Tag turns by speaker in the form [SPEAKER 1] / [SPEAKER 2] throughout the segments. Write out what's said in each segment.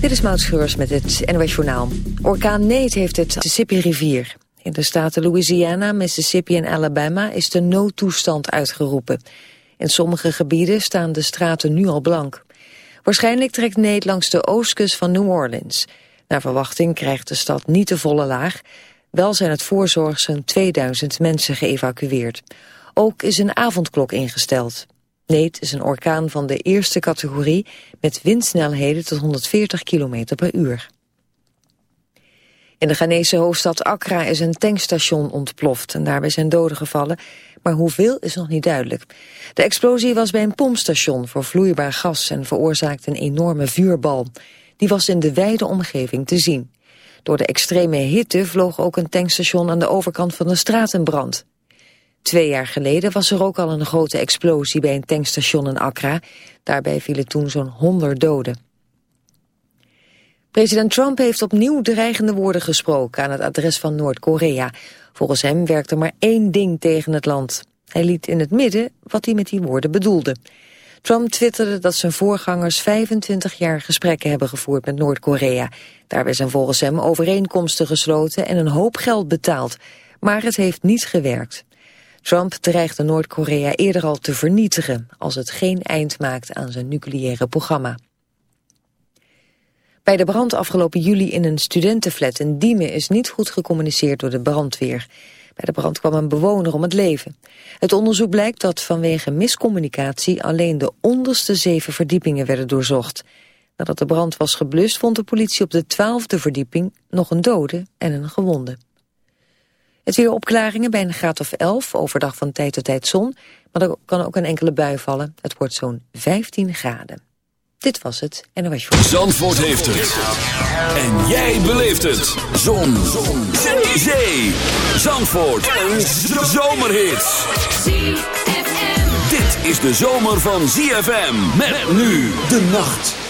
[SPEAKER 1] Dit is Maud met het NOS Journaal. Orkaan Nate heeft het Mississippi-rivier. In de staten Louisiana, Mississippi en Alabama is de noodtoestand uitgeroepen. In sommige gebieden staan de straten nu al blank. Waarschijnlijk trekt Nate langs de oostkust van New Orleans. Naar verwachting krijgt de stad niet de volle laag. Wel zijn het voorzorg zo'n 2000 mensen geëvacueerd. Ook is een avondklok ingesteld. Nate is een orkaan van de eerste categorie met windsnelheden tot 140 km per uur. In de Ghanese hoofdstad Accra is een tankstation ontploft en daarbij zijn doden gevallen, maar hoeveel is nog niet duidelijk. De explosie was bij een pompstation voor vloeibaar gas en veroorzaakte een enorme vuurbal. Die was in de wijde omgeving te zien. Door de extreme hitte vloog ook een tankstation aan de overkant van de straat in brand. Twee jaar geleden was er ook al een grote explosie bij een tankstation in Accra. Daarbij vielen toen zo'n 100 doden. President Trump heeft opnieuw dreigende woorden gesproken aan het adres van Noord-Korea. Volgens hem werkt er maar één ding tegen het land. Hij liet in het midden wat hij met die woorden bedoelde. Trump twitterde dat zijn voorgangers 25 jaar gesprekken hebben gevoerd met Noord-Korea. Daarbij zijn volgens hem overeenkomsten gesloten en een hoop geld betaald. Maar het heeft niet gewerkt. Trump dreigde Noord-Korea eerder al te vernietigen als het geen eind maakt aan zijn nucleaire programma. Bij de brand afgelopen juli in een studentenflat in Diemen is niet goed gecommuniceerd door de brandweer. Bij de brand kwam een bewoner om het leven. Het onderzoek blijkt dat vanwege miscommunicatie alleen de onderste zeven verdiepingen werden doorzocht. Nadat de brand was geblust vond de politie op de twaalfde verdieping nog een dode en een gewonde. Het weer opklaringen bij een graad of 11, overdag van tijd tot tijd zon. Maar er kan ook een enkele bui vallen. Het wordt zo'n 15 graden. Dit was het en dan was je...
[SPEAKER 2] Zandvoort heeft het. En jij beleeft het. Zon. zon. Zee. Zandvoort. Een zomerhit. Dit is de zomer van ZFM. Met nu de nacht.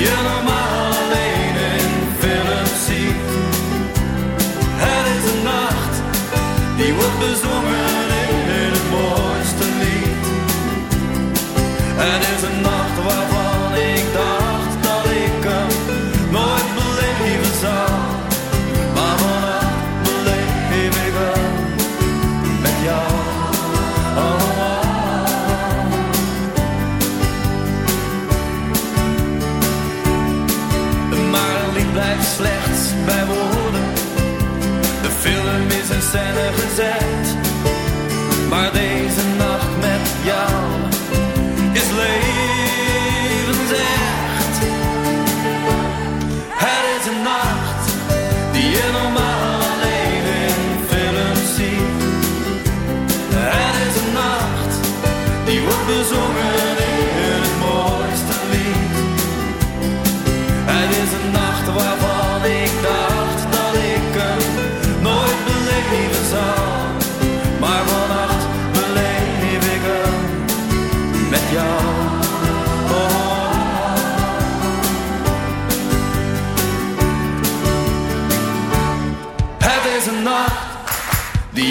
[SPEAKER 3] Yeah, scène gezet.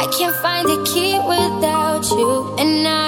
[SPEAKER 4] I can't find a key without you, and I.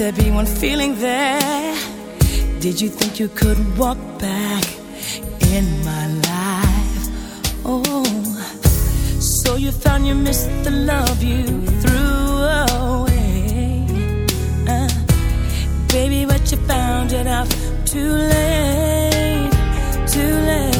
[SPEAKER 5] there be one feeling there? Did you think you could walk back in my life? Oh, so you found you missed the love you threw away. Uh, baby, but you found it out too late, too late.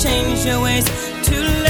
[SPEAKER 5] change your ways. To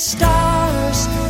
[SPEAKER 6] Stars,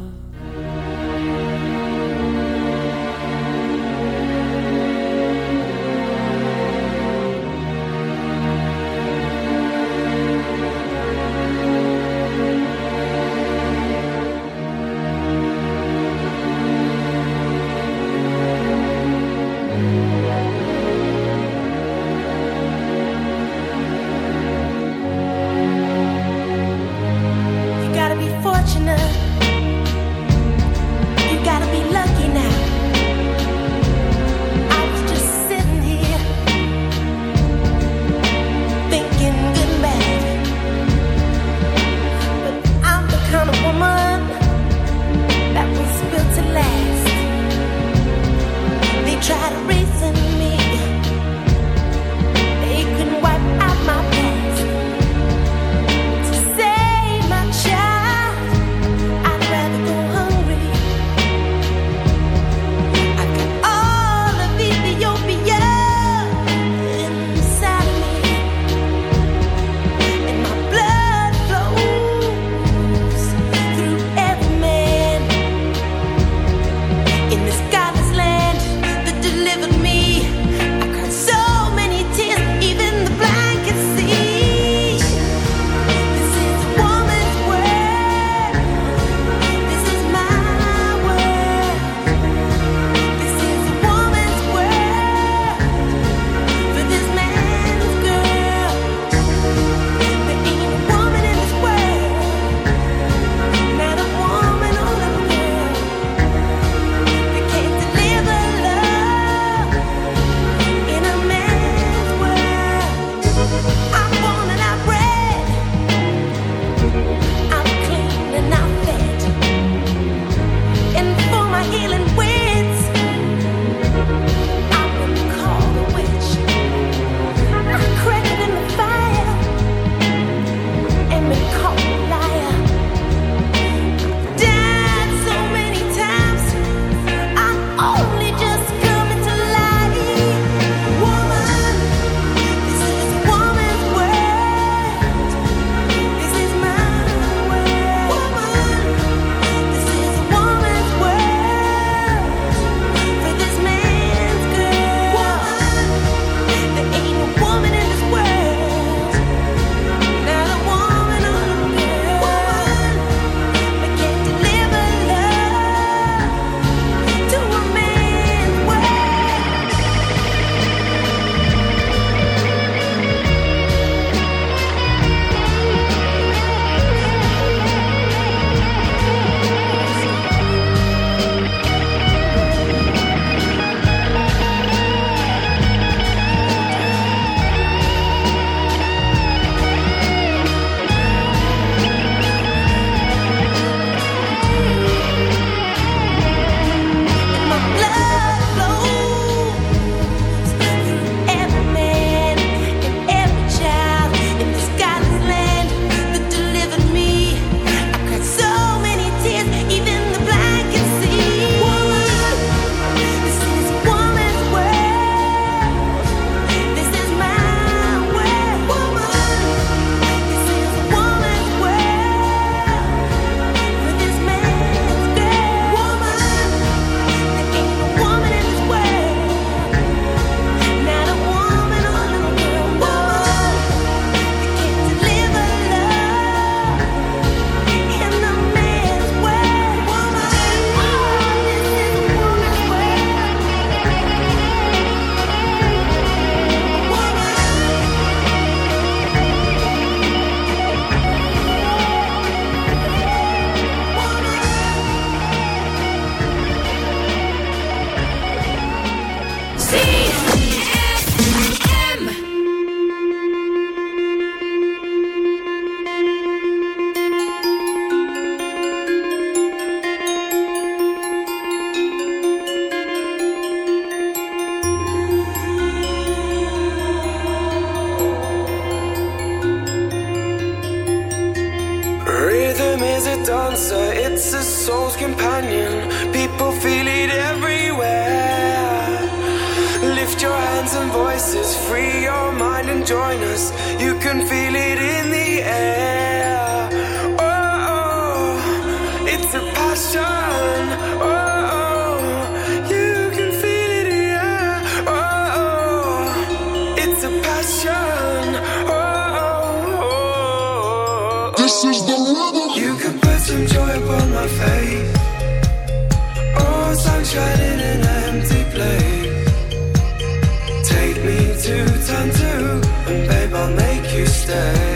[SPEAKER 7] This is the rhythm. You can put some joy upon my face. Oh, sunshine in an empty place. Take me to turn two, and babe, I'll make you stay.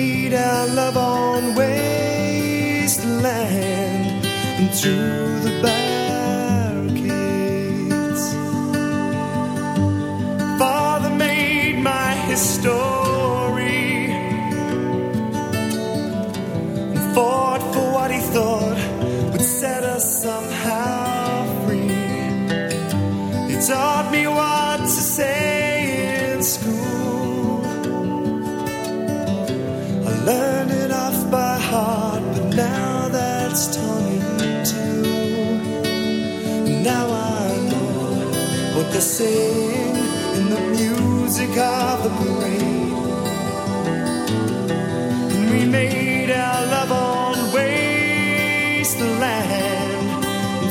[SPEAKER 8] laid our love on wasteland and to the back. they sing in the music of the parade. And we made our love on wasteland. And